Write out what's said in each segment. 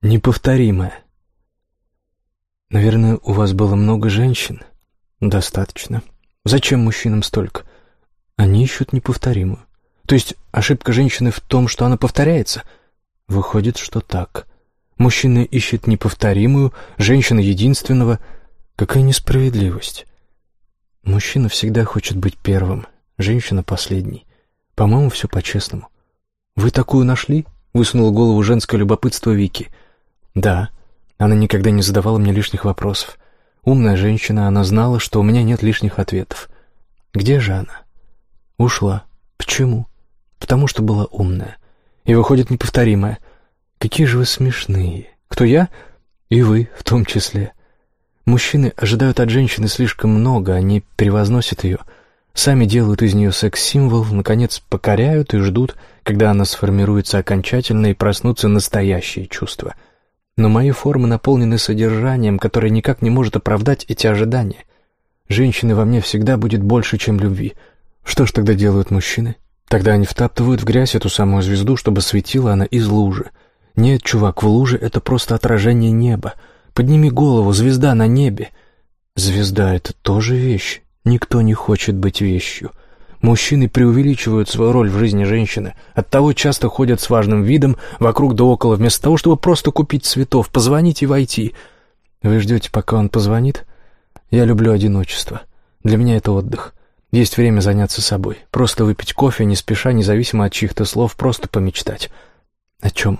Неповторимое. Наверное, у вас было много женщин? Достаточно. Зачем мужчинам столько? Они ищут неповторимую. То есть ошибка женщины в том, что она повторяется? Выходит, что так. Мужчина ищет неповторимую, женщина единственного. Какая несправедливость. Мужчина всегда хочет быть первым, женщина последней. По-моему, все по-честному. «Вы такую нашли?» — высунула голову женское любопытство Вики. «Да». Она никогда не задавала мне лишних вопросов. Умная женщина, она знала, что у меня нет лишних ответов. «Где же она?» «Ушла. Почему?» «Потому что была умная. И выходит неповторимая. Какие же вы смешные. Кто я?» «И вы в том числе». Мужчины ожидают от женщины слишком много, они превозносят ее, сами делают из нее секс-символ, наконец покоряют и ждут, когда она сформируется окончательно и проснутся настоящие чувства — но мои формы наполнены содержанием, которое никак не может оправдать эти ожидания. Женщины во мне всегда будет больше, чем любви. Что ж тогда делают мужчины? Тогда они втаптывают в грязь эту самую звезду, чтобы светила она из лужи. Нет, чувак, в луже это просто отражение неба. Подними голову, звезда на небе. Звезда — это тоже вещь. Никто не хочет быть вещью. Мужчины преувеличивают свою роль в жизни женщины, оттого часто ходят с важным видом вокруг да около, вместо того, чтобы просто купить цветов, позвонить и войти. Вы ждете, пока он позвонит? Я люблю одиночество. Для меня это отдых. Есть время заняться собой. Просто выпить кофе, не спеша, независимо от чьих-то слов, просто помечтать. О чем?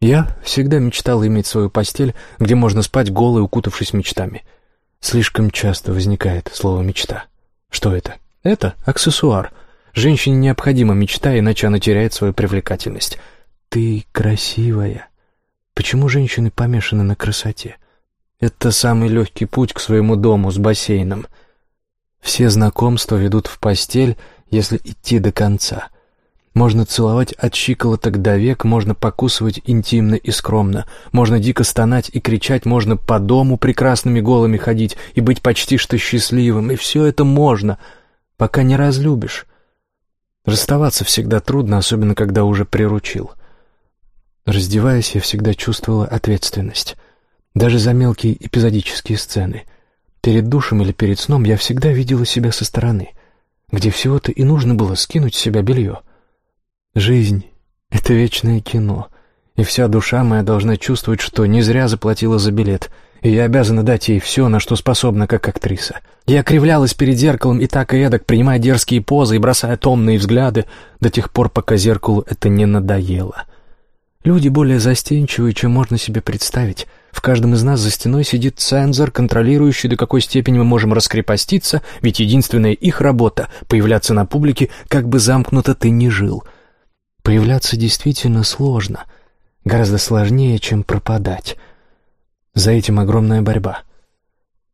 Я всегда мечтал иметь свою постель, где можно спать голой, укутавшись мечтами. Слишком часто возникает слово «мечта». Что это? Это аксессуар. Женщине необходима мечта, иначе она теряет свою привлекательность. Ты красивая. Почему женщины помешаны на красоте? Это самый легкий путь к своему дому с бассейном. Все знакомства ведут в постель, если идти до конца. Можно целовать от щиколоток до век, можно покусывать интимно и скромно, можно дико стонать и кричать, можно по дому прекрасными голыми ходить и быть почти что счастливым, и все это можно — пока не разлюбишь. Расставаться всегда трудно, особенно когда уже приручил. Раздеваясь, я всегда чувствовала ответственность. Даже за мелкие эпизодические сцены. Перед душем или перед сном я всегда видела себя со стороны, где всего-то и нужно было скинуть с себя белье. Жизнь — это вечное кино, и вся душа моя должна чувствовать, что не зря заплатила за билет — и я обязана дать ей все, на что способна как актриса. Я кривлялась перед зеркалом и так и эдак, принимая дерзкие позы и бросая томные взгляды до тех пор, пока зеркалу это не надоело. Люди более застенчивые, чем можно себе представить. В каждом из нас за стеной сидит цензор, контролирующий, до какой степени мы можем раскрепоститься, ведь единственная их работа — появляться на публике, как бы замкнуто ты ни жил. Появляться действительно сложно, гораздо сложнее, чем пропадать. За этим огромная борьба.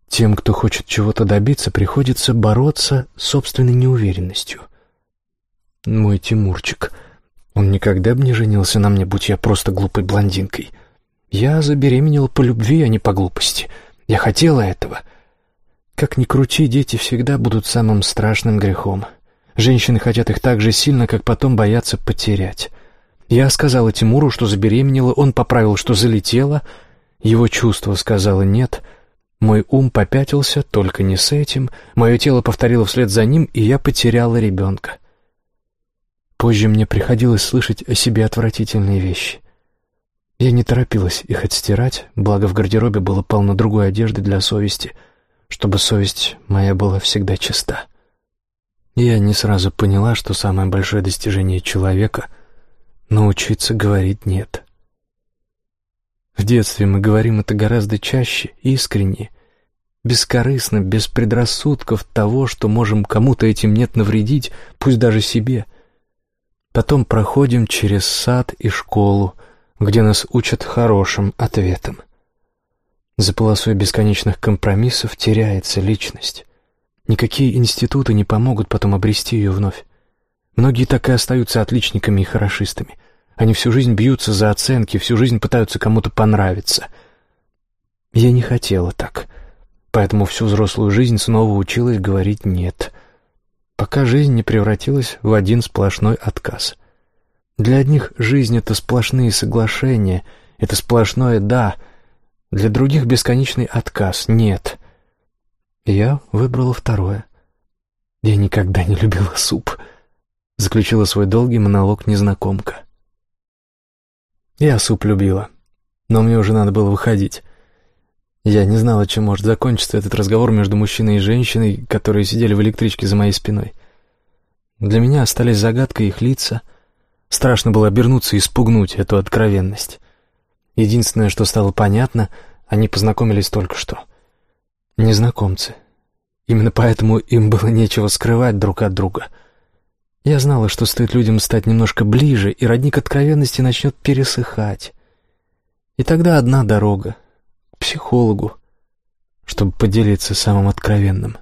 Тем, кто хочет чего-то добиться, приходится бороться с собственной неуверенностью. Мой Тимурчик, он никогда бы не женился на мне, будь я просто глупой блондинкой. Я забеременела по любви, а не по глупости. Я хотела этого. Как ни крути, дети всегда будут самым страшным грехом. Женщины хотят их так же сильно, как потом боятся потерять. Я сказала Тимуру, что забеременела, он поправил, что залетела — его чувство сказало «нет», мой ум попятился, только не с этим, мое тело повторило вслед за ним, и я потеряла ребенка. Позже мне приходилось слышать о себе отвратительные вещи. Я не торопилась их отстирать, благо в гардеробе было полно другой одежды для совести, чтобы совесть моя была всегда чиста. Я не сразу поняла, что самое большое достижение человека — научиться говорить «нет». В детстве мы говорим это гораздо чаще, искренне, бескорыстно, без предрассудков того, что можем кому-то этим нет навредить, пусть даже себе. Потом проходим через сад и школу, где нас учат хорошим ответам. За полосой бесконечных компромиссов теряется личность. Никакие институты не помогут потом обрести ее вновь. Многие так и остаются отличниками и хорошистами — они всю жизнь бьются за оценки, всю жизнь пытаются кому-то понравиться. Я не хотела так, поэтому всю взрослую жизнь снова училась говорить «нет», пока жизнь не превратилась в один сплошной отказ. Для одних жизнь — это сплошные соглашения, Это сплошное «да», для других бесконечный отказ «нет». Я выбрала второе. Я никогда не любила суп, заключила свой долгий монолог незнакомка. Я суп любила, но мне уже надо было выходить. Я не знала, чем может закончиться этот разговор между мужчиной и женщиной, которые сидели в электричке за моей спиной. Для меня остались загадкой их лица. Страшно было обернуться и спугнуть эту откровенность. Единственное, что стало понятно, они познакомились только что. Незнакомцы. Именно поэтому им было нечего скрывать друг от друга. Я знала, что стоит людям стать немножко ближе, и родник откровенности начнет пересыхать. И тогда одна дорога — к психологу, чтобы поделиться самым откровенным.